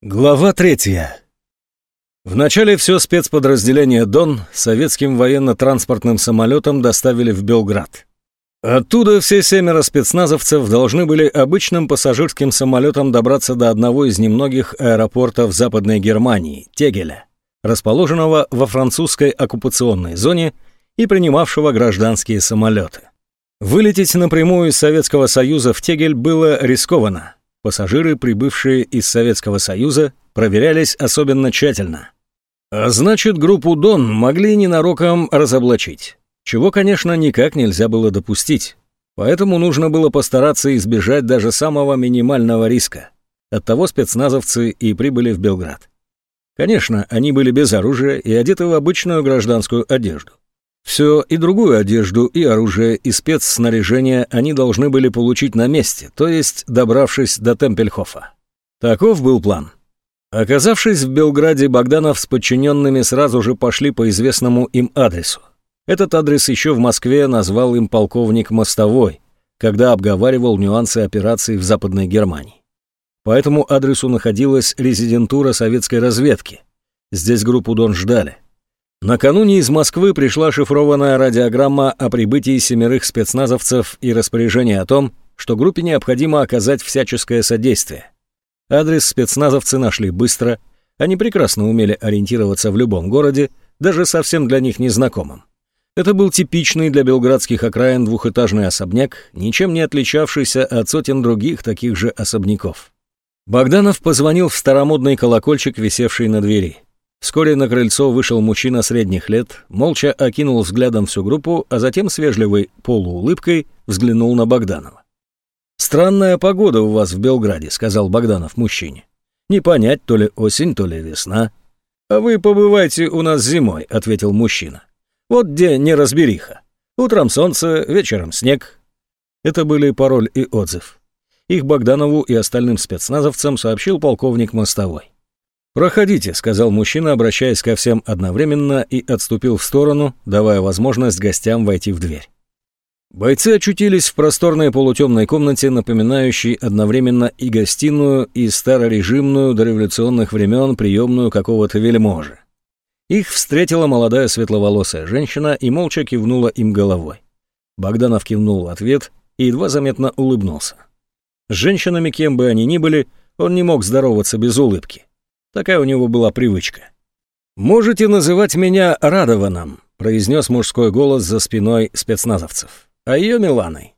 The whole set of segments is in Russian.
Глава третья. Вначале все спецподразделение «Дон» советским военно-транспортным самолетом доставили в Белград. Оттуда все семеро спецназовцев должны были обычным пассажирским самолетом добраться до одного из немногих аэропортов Западной Германии – Тегеля, расположенного во французской оккупационной зоне и принимавшего гражданские самолеты. Вылететь напрямую из Советского Союза в Тегель было рискованно – Пассажиры, прибывшие из Советского Союза, проверялись особенно тщательно. А значит, группу «Дон» могли ненароком разоблачить, чего, конечно, никак нельзя было допустить. Поэтому нужно было постараться избежать даже самого минимального риска. Оттого спецназовцы и прибыли в Белград. Конечно, они были без оружия и одеты в обычную гражданскую одежду. Все и другую одежду, и оружие, и спецснаряжение они должны были получить на месте, то есть добравшись до Темпельхофа. Таков был план. Оказавшись в Белграде, Богданов с подчиненными сразу же пошли по известному им адресу. Этот адрес еще в Москве назвал им полковник Мостовой, когда обговаривал нюансы операции в Западной Германии. По этому адресу находилась резидентура советской разведки. Здесь группу Дон ждали. Накануне из Москвы пришла шифрованная радиограмма о прибытии семерых спецназовцев и распоряжение о том, что группе необходимо оказать всяческое содействие. Адрес спецназовцы нашли быстро, они прекрасно умели ориентироваться в любом городе, даже совсем для них незнакомым. Это был типичный для белградских окраин двухэтажный особняк, ничем не отличавшийся от сотен других таких же особняков. Богданов позвонил в старомодный колокольчик, висевший на двери. Вскоре на крыльцо вышел мужчина средних лет, молча окинул взглядом всю группу, а затем с вежливой полуулыбкой взглянул на Богданова. «Странная погода у вас в Белграде», — сказал Богданов мужчине. «Не понять, то ли осень, то ли весна». «А вы побывайте у нас зимой», — ответил мужчина. «Вот где неразбериха. Утром солнце, вечером снег». Это были пароль и отзыв. Их Богданову и остальным спецназовцам сообщил полковник Мостовой. «Проходите», — сказал мужчина, обращаясь ко всем одновременно и отступил в сторону, давая возможность гостям войти в дверь. Бойцы очутились в просторной полутемной комнате, напоминающей одновременно и гостиную, и старорежимную до революционных времен приемную какого-то вельможи. Их встретила молодая светловолосая женщина и молча кивнула им головой. Богданов кивнул в ответ и едва заметно улыбнулся. С женщинами, кем бы они ни были, он не мог здороваться без улыбки. Такая у него была привычка. «Можете называть меня Радованом», — произнес мужской голос за спиной спецназовцев. «А ее Миланой».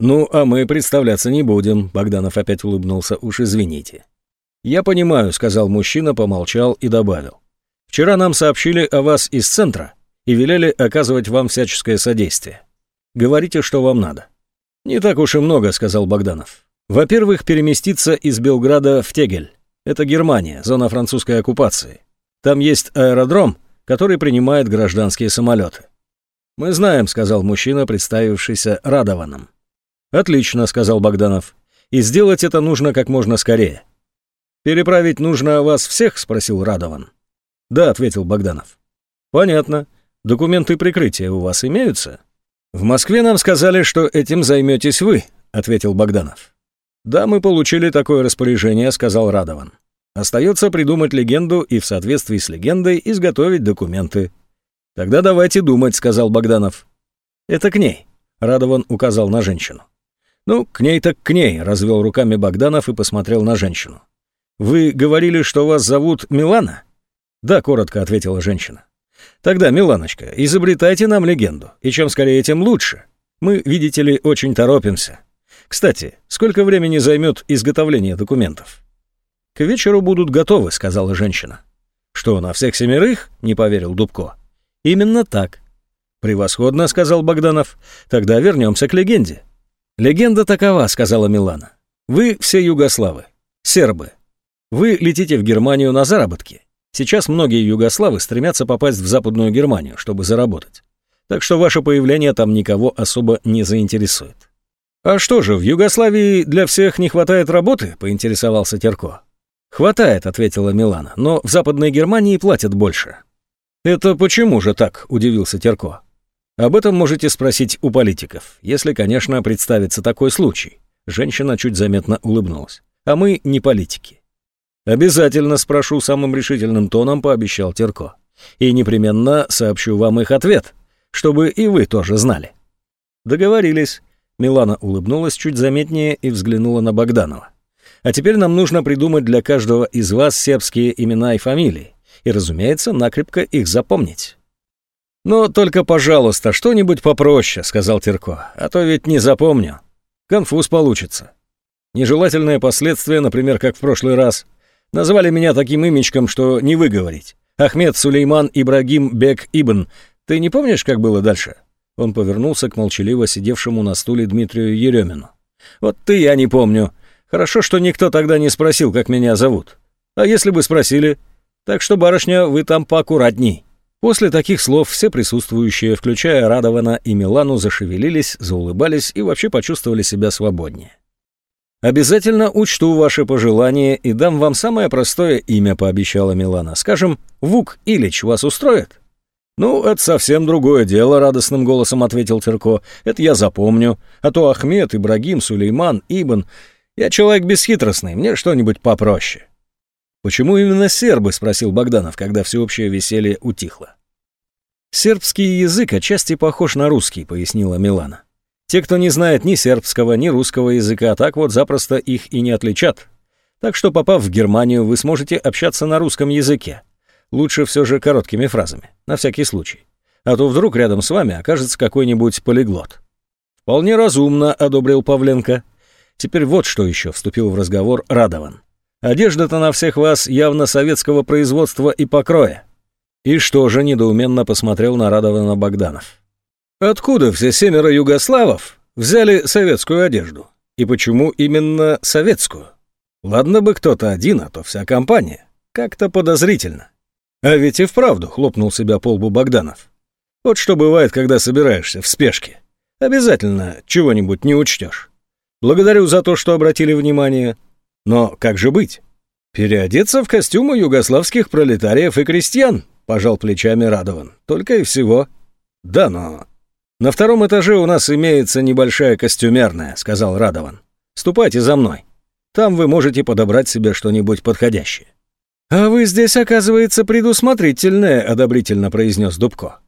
«Ну, а мы представляться не будем», — Богданов опять улыбнулся, уж извините. «Я понимаю», — сказал мужчина, помолчал и добавил. «Вчера нам сообщили о вас из центра и велели оказывать вам всяческое содействие. Говорите, что вам надо». «Не так уж и много», — сказал Богданов. «Во-первых, переместиться из Белграда в Тегель. Это Германия, зона французской оккупации. Там есть аэродром, который принимает гражданские самолеты. «Мы знаем», — сказал мужчина, представившийся Радованом. «Отлично», — сказал Богданов. «И сделать это нужно как можно скорее». «Переправить нужно вас всех?» — спросил Радован. «Да», — ответил Богданов. «Понятно. Документы прикрытия у вас имеются?» «В Москве нам сказали, что этим займетесь вы», — ответил Богданов. «Да, мы получили такое распоряжение», — сказал Радован. «Остается придумать легенду и в соответствии с легендой изготовить документы». «Тогда давайте думать», — сказал Богданов. «Это к ней», — Радован указал на женщину. «Ну, к ней так к ней», — развел руками Богданов и посмотрел на женщину. «Вы говорили, что вас зовут Милана?» «Да», — коротко ответила женщина. «Тогда, Миланочка, изобретайте нам легенду, и чем скорее, тем лучше. Мы, видите ли, очень торопимся». Кстати, сколько времени займет изготовление документов? К вечеру будут готовы, сказала женщина. Что, на всех семерых? Не поверил Дубко. Именно так. Превосходно, сказал Богданов. Тогда вернемся к легенде. Легенда такова, сказала Милана. Вы все югославы, сербы. Вы летите в Германию на заработки. Сейчас многие югославы стремятся попасть в Западную Германию, чтобы заработать. Так что ваше появление там никого особо не заинтересует. «А что же, в Югославии для всех не хватает работы?» — поинтересовался Терко. «Хватает», — ответила Милана, — «но в Западной Германии платят больше». «Это почему же так?» — удивился Терко. «Об этом можете спросить у политиков, если, конечно, представится такой случай». Женщина чуть заметно улыбнулась. «А мы не политики». «Обязательно спрошу самым решительным тоном», — пообещал Терко. «И непременно сообщу вам их ответ, чтобы и вы тоже знали». «Договорились». Милана улыбнулась чуть заметнее и взглянула на Богданова. «А теперь нам нужно придумать для каждого из вас сербские имена и фамилии, и, разумеется, накрепко их запомнить». «Но только, пожалуйста, что-нибудь попроще», — сказал Терко, «а то ведь не запомню. Конфуз получится. Нежелательные последствия, например, как в прошлый раз. Назвали меня таким имечком, что не выговорить. Ахмед Сулейман Ибрагим Бек Ибн. Ты не помнишь, как было дальше?» Он повернулся к молчаливо сидевшему на стуле Дмитрию Еремину. «Вот ты я не помню. Хорошо, что никто тогда не спросил, как меня зовут. А если бы спросили? Так что, барышня, вы там поаккуратней». После таких слов все присутствующие, включая Радована и Милану, зашевелились, заулыбались и вообще почувствовали себя свободнее. «Обязательно учту ваши пожелания и дам вам самое простое имя», — пообещала Милана. «Скажем, Вук Ильич вас устроит?» «Ну, это совсем другое дело», — радостным голосом ответил Терко. «Это я запомню. А то Ахмед, Ибрагим, Сулейман, Ибн. Я человек бесхитростный, мне что-нибудь попроще». «Почему именно сербы?» — спросил Богданов, когда всеобщее веселье утихло. «Сербский язык отчасти похож на русский», — пояснила Милана. «Те, кто не знает ни сербского, ни русского языка, так вот запросто их и не отличат. Так что, попав в Германию, вы сможете общаться на русском языке. Лучше все же короткими фразами, на всякий случай. А то вдруг рядом с вами окажется какой-нибудь полиглот». «Вполне разумно», — одобрил Павленко. Теперь вот что еще вступил в разговор Радован. Одежда-то на всех вас явно советского производства и покроя. И что же, недоуменно посмотрел на Радована Богданов. Откуда все семеро югославов взяли советскую одежду? И почему именно советскую? Ладно бы кто-то один, а то вся компания. Как-то подозрительно. А ведь и вправду хлопнул себя по лбу Богданов. Вот что бывает, когда собираешься в спешке. Обязательно чего-нибудь не учтешь. Благодарю за то, что обратили внимание. Но как же быть? Переодеться в костюмы югославских пролетариев и крестьян, пожал плечами Радован. Только и всего. Да, но... На втором этаже у нас имеется небольшая костюмерная, сказал Радован. Ступайте за мной. Там вы можете подобрать себе что-нибудь подходящее. «А вы здесь, оказывается, предусмотрительные», — одобрительно произнес Дубко.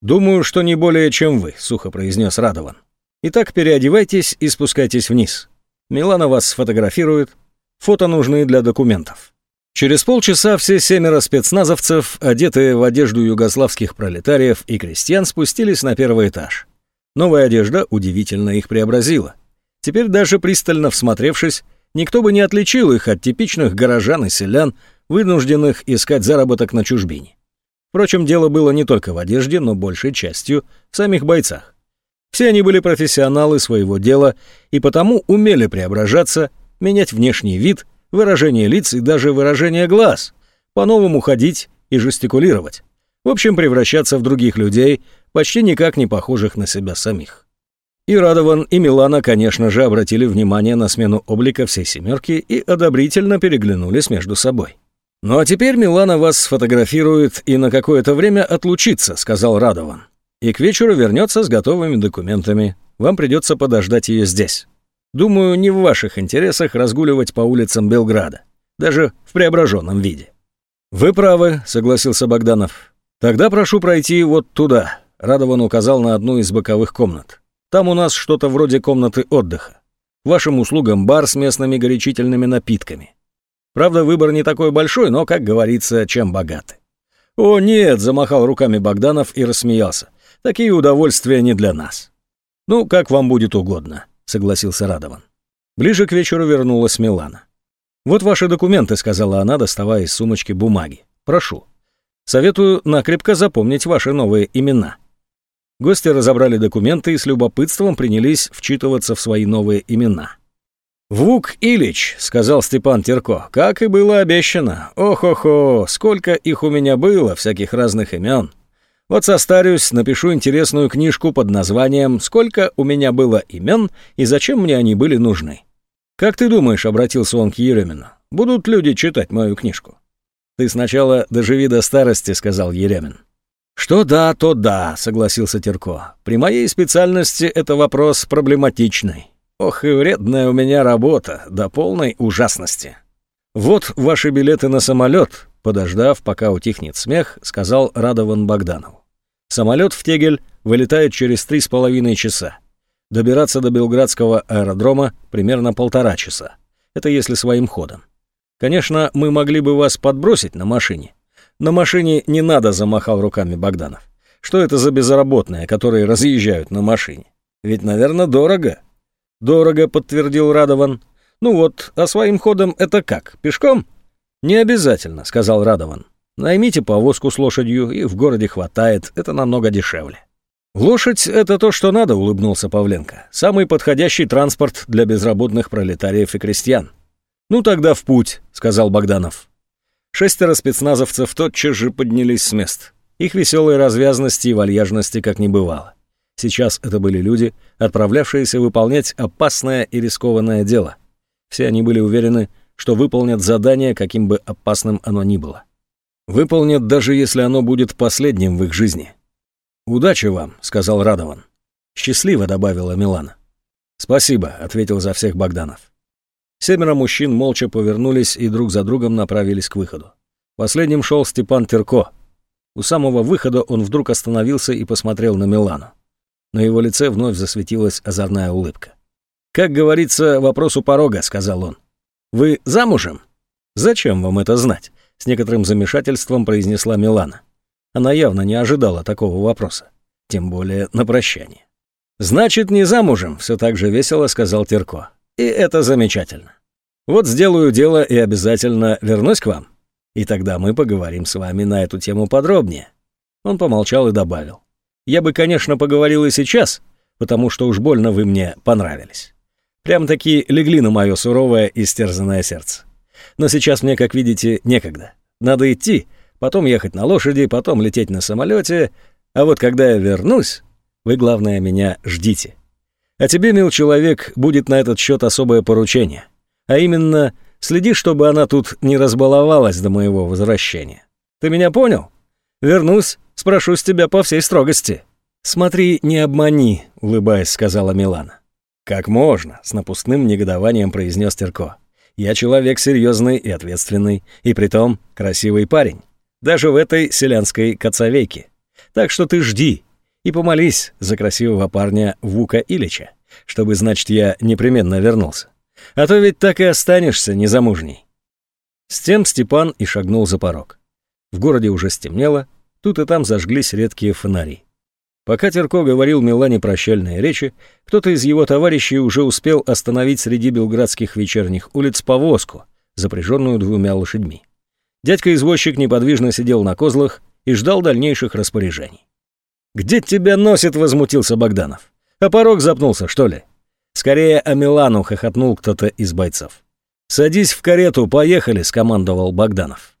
«Думаю, что не более, чем вы», — сухо произнес Радован. «Итак, переодевайтесь и спускайтесь вниз. Милана вас сфотографирует, Фото нужны для документов. Через полчаса все семеро спецназовцев, одетые в одежду югославских пролетариев и крестьян, спустились на первый этаж. Новая одежда удивительно их преобразила. Теперь даже пристально всмотревшись, никто бы не отличил их от типичных горожан и селян, вынужденных искать заработок на чужбине. Впрочем, дело было не только в одежде, но большей частью в самих бойцах. Все они были профессионалы своего дела и потому умели преображаться менять внешний вид, выражение лиц и даже выражение глаз, по-новому ходить и жестикулировать. В общем, превращаться в других людей, почти никак не похожих на себя самих. И Радован, и Милана, конечно же, обратили внимание на смену облика всей семерки и одобрительно переглянулись между собой. «Ну а теперь Милана вас сфотографирует и на какое-то время отлучится», — сказал Радован. «И к вечеру вернется с готовыми документами. Вам придется подождать ее здесь». Думаю, не в ваших интересах разгуливать по улицам Белграда, даже в преображенном виде». «Вы правы», — согласился Богданов. «Тогда прошу пройти вот туда», — Радован указал на одну из боковых комнат. «Там у нас что-то вроде комнаты отдыха. Вашим услугам бар с местными горячительными напитками. Правда, выбор не такой большой, но, как говорится, чем богаты». «О, нет!» — замахал руками Богданов и рассмеялся. «Такие удовольствия не для нас». «Ну, как вам будет угодно» согласился Радован. Ближе к вечеру вернулась Милана. «Вот ваши документы», — сказала она, доставая из сумочки бумаги. «Прошу. Советую накрепко запомнить ваши новые имена». Гости разобрали документы и с любопытством принялись вчитываться в свои новые имена. «Вук Ильич», — сказал Степан Терко, — «как и было обещано. Ох-охо, сколько их у меня было, всяких разных имен. Вот состарюсь, напишу интересную книжку под названием «Сколько у меня было имен и зачем мне они были нужны». «Как ты думаешь?» — обратился он к Еремину. «Будут люди читать мою книжку?» «Ты сначала доживи до старости», — сказал Еремин. «Что да, то да», — согласился Терко. «При моей специальности это вопрос проблематичный. Ох и вредная у меня работа, до полной ужасности». «Вот ваши билеты на самолет», подождав, пока утихнет смех, сказал Радован Богданову. Самолет в Тегель вылетает через три с половиной часа. Добираться до Белградского аэродрома примерно полтора часа. Это если своим ходом. Конечно, мы могли бы вас подбросить на машине. На машине не надо, замахал руками Богданов. Что это за безработные, которые разъезжают на машине? Ведь, наверное, дорого. Дорого, подтвердил Радован. Ну вот, а своим ходом это как, пешком? Не обязательно, сказал Радован. Наймите повозку с лошадью, и в городе хватает, это намного дешевле. «Лошадь — это то, что надо», — улыбнулся Павленко. «Самый подходящий транспорт для безработных пролетариев и крестьян». «Ну тогда в путь», — сказал Богданов. Шестеро спецназовцев тотчас же поднялись с мест. Их веселой развязности и вальяжности как не бывало. Сейчас это были люди, отправлявшиеся выполнять опасное и рискованное дело. Все они были уверены, что выполнят задание, каким бы опасным оно ни было. Выполнят, даже если оно будет последним в их жизни. «Удачи вам», — сказал Радован. «Счастливо», — добавила Милана. «Спасибо», — ответил за всех Богданов. Семеро мужчин молча повернулись и друг за другом направились к выходу. Последним шел Степан Терко. У самого выхода он вдруг остановился и посмотрел на Милану. На его лице вновь засветилась озорная улыбка. «Как говорится, вопрос у порога», — сказал он. «Вы замужем?» «Зачем вам это знать?» — с некоторым замешательством произнесла Милана. Она явно не ожидала такого вопроса, тем более на прощание. «Значит, не замужем», — все так же весело сказал Терко. «И это замечательно. Вот сделаю дело и обязательно вернусь к вам. И тогда мы поговорим с вами на эту тему подробнее». Он помолчал и добавил. «Я бы, конечно, поговорил и сейчас, потому что уж больно вы мне понравились. Прям-таки легли на мое суровое и стерзанное сердце. Но сейчас мне, как видите, некогда. Надо идти, потом ехать на лошади, потом лететь на самолете, а вот когда я вернусь, вы, главное, меня ждите. А тебе, мил человек, будет на этот счет особое поручение, а именно следи, чтобы она тут не разбаловалась до моего возвращения. Ты меня понял? Вернусь, спрошу с тебя по всей строгости. Смотри, не обмани, улыбаясь, сказала Милана. Как можно, с напускным негодованием произнес Терко. Я человек серьезный и ответственный, и притом красивый парень даже в этой селянской коцовейке. Так что ты жди и помолись за красивого парня Вука Илича, чтобы, значит, я непременно вернулся. А то ведь так и останешься незамужней». С тем Степан и шагнул за порог. В городе уже стемнело, тут и там зажглись редкие фонари. Пока Терко говорил Милане прощальные речи, кто-то из его товарищей уже успел остановить среди белградских вечерних улиц повозку, запряженную двумя лошадьми. Дядька-извозчик неподвижно сидел на козлах и ждал дальнейших распоряжений. «Где тебя носит?» — возмутился Богданов. «А порог запнулся, что ли?» «Скорее о Милану!» — хохотнул кто-то из бойцов. «Садись в карету, поехали!» — скомандовал Богданов.